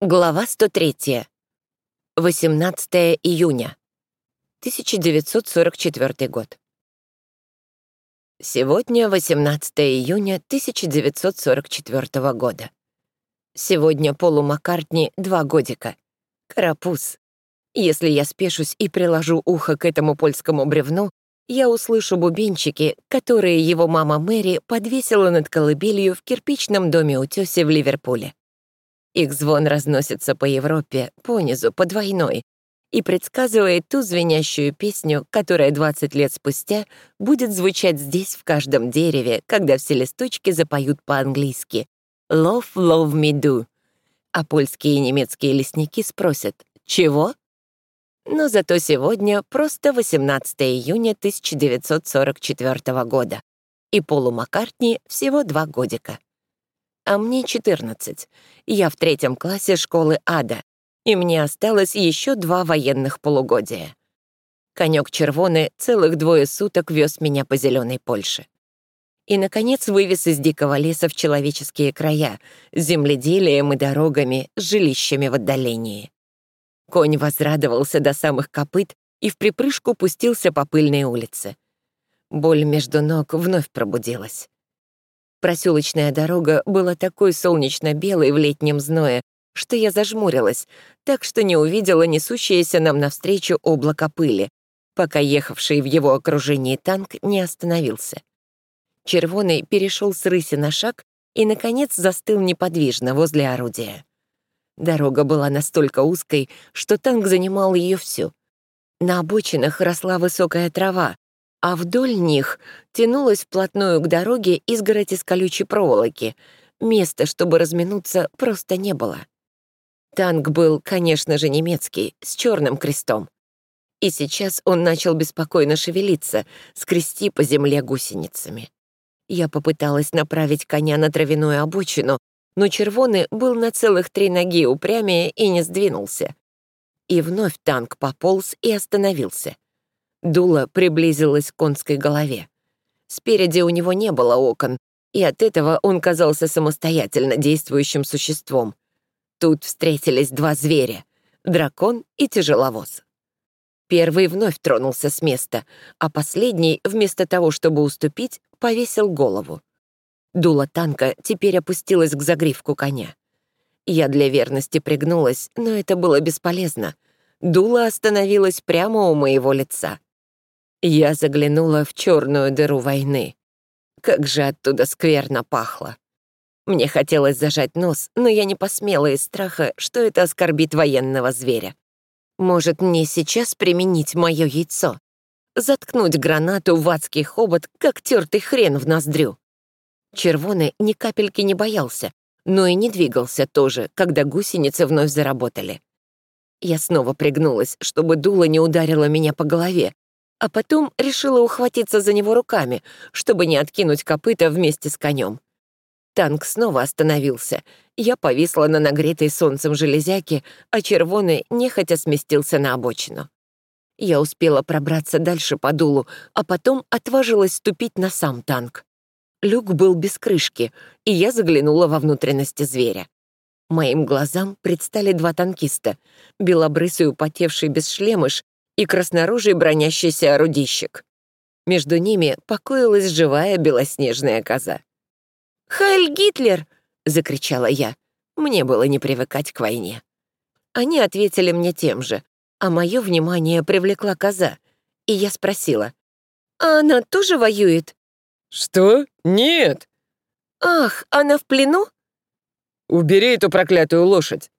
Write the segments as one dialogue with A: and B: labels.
A: Глава 103. 18 июня. 1944 год. Сегодня 18 июня 1944 года. Сегодня Полу Маккартни два годика. Карапуз. Если я спешусь и приложу ухо к этому польскому бревну, я услышу бубенчики, которые его мама Мэри подвесила над колыбелью в кирпичном доме утёсе в Ливерпуле. Их звон разносится по Европе, понизу, по двойной, и предсказывает ту звенящую песню, которая 20 лет спустя будет звучать здесь в каждом дереве, когда все листочки запоют по-английски «Love, love me do». А польские и немецкие лесники спросят «Чего?». Но зато сегодня просто 18 июня 1944 года, и Полу Маккартни всего два годика а мне 14. Я в третьем классе школы Ада, и мне осталось еще два военных полугодия. Конек червоны целых двое суток вез меня по зеленой Польше. И, наконец, вывез из дикого леса в человеческие края, с земледелием и дорогами, с жилищами в отдалении. Конь возрадовался до самых копыт и в припрыжку пустился по пыльной улице. Боль между ног вновь пробудилась. Проселочная дорога была такой солнечно-белой в летнем зное, что я зажмурилась, так что не увидела несущееся нам навстречу облако пыли, пока ехавший в его окружении танк не остановился. Червоный перешел с рыси на шаг и, наконец, застыл неподвижно возле орудия. Дорога была настолько узкой, что танк занимал ее всю. На обочинах росла высокая трава, а вдоль них тянулась вплотную к дороге изгородь из колючей проволоки. Места, чтобы разминуться, просто не было. Танк был, конечно же, немецкий, с черным крестом. И сейчас он начал беспокойно шевелиться, скрести по земле гусеницами. Я попыталась направить коня на травяную обочину, но червоный был на целых три ноги упрямее и не сдвинулся. И вновь танк пополз и остановился. Дуло приблизилось к конской голове. Спереди у него не было окон, и от этого он казался самостоятельно действующим существом. Тут встретились два зверя — дракон и тяжеловоз. Первый вновь тронулся с места, а последний, вместо того, чтобы уступить, повесил голову. Дуло танка теперь опустилось к загривку коня. Я для верности пригнулась, но это было бесполезно. Дуло остановилось прямо у моего лица. Я заглянула в черную дыру войны. Как же оттуда скверно пахло. Мне хотелось зажать нос, но я не посмела из страха, что это оскорбит военного зверя. Может, мне сейчас применить мое яйцо? Заткнуть гранату в адский хобот, как тертый хрен в ноздрю. Червоный ни капельки не боялся, но и не двигался тоже, когда гусеницы вновь заработали. Я снова пригнулась, чтобы дуло не ударило меня по голове, а потом решила ухватиться за него руками, чтобы не откинуть копыта вместе с конем. Танк снова остановился. Я повисла на нагретой солнцем железяке, а червоный нехотя сместился на обочину. Я успела пробраться дальше по дулу, а потом отважилась ступить на сам танк. Люк был без крышки, и я заглянула во внутренности зверя. Моим глазам предстали два танкиста, белобрысый употевший бесшлемыш и красноружий бронящийся орудищик. Между ними покоилась живая белоснежная коза. «Хайль Гитлер!» — закричала я. Мне было не привыкать к войне. Они ответили мне тем же, а мое внимание привлекла коза, и я спросила, «А она тоже воюет?»
B: «Что? Нет!»
A: «Ах, она в плену?»
B: «Убери эту проклятую лошадь!»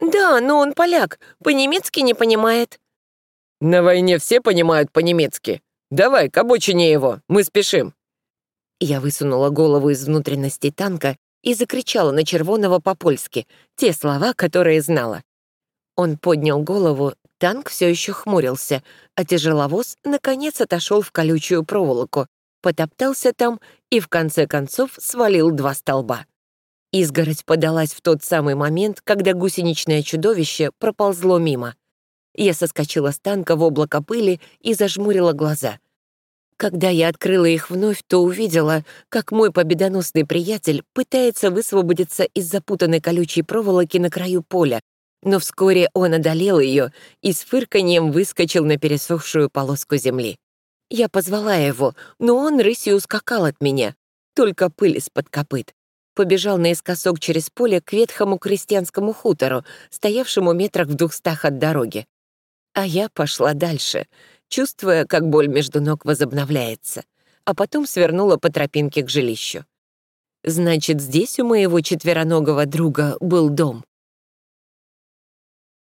A: «Да, но он поляк, по-немецки не понимает».
B: На войне все понимают по-немецки. Давай, к обочине его, мы спешим».
A: Я высунула голову из внутренности танка и закричала на Червоного по-польски, те слова, которые знала. Он поднял голову, танк все еще хмурился, а тяжеловоз наконец отошел в колючую проволоку, потоптался там и в конце концов свалил два столба. Изгородь подалась в тот самый момент, когда гусеничное чудовище проползло мимо. Я соскочила с танка в облако пыли и зажмурила глаза. Когда я открыла их вновь, то увидела, как мой победоносный приятель пытается высвободиться из запутанной колючей проволоки на краю поля, но вскоре он одолел ее и с фырканьем выскочил на пересохшую полоску земли. Я позвала его, но он рысью ускакал от меня, только пыль из-под копыт. Побежал наискосок через поле к ветхому крестьянскому хутору, стоявшему метрах в двухстах от дороги. А я пошла дальше, чувствуя, как боль между ног возобновляется, а потом свернула по тропинке к жилищу. Значит, здесь у моего четвероногого друга был дом.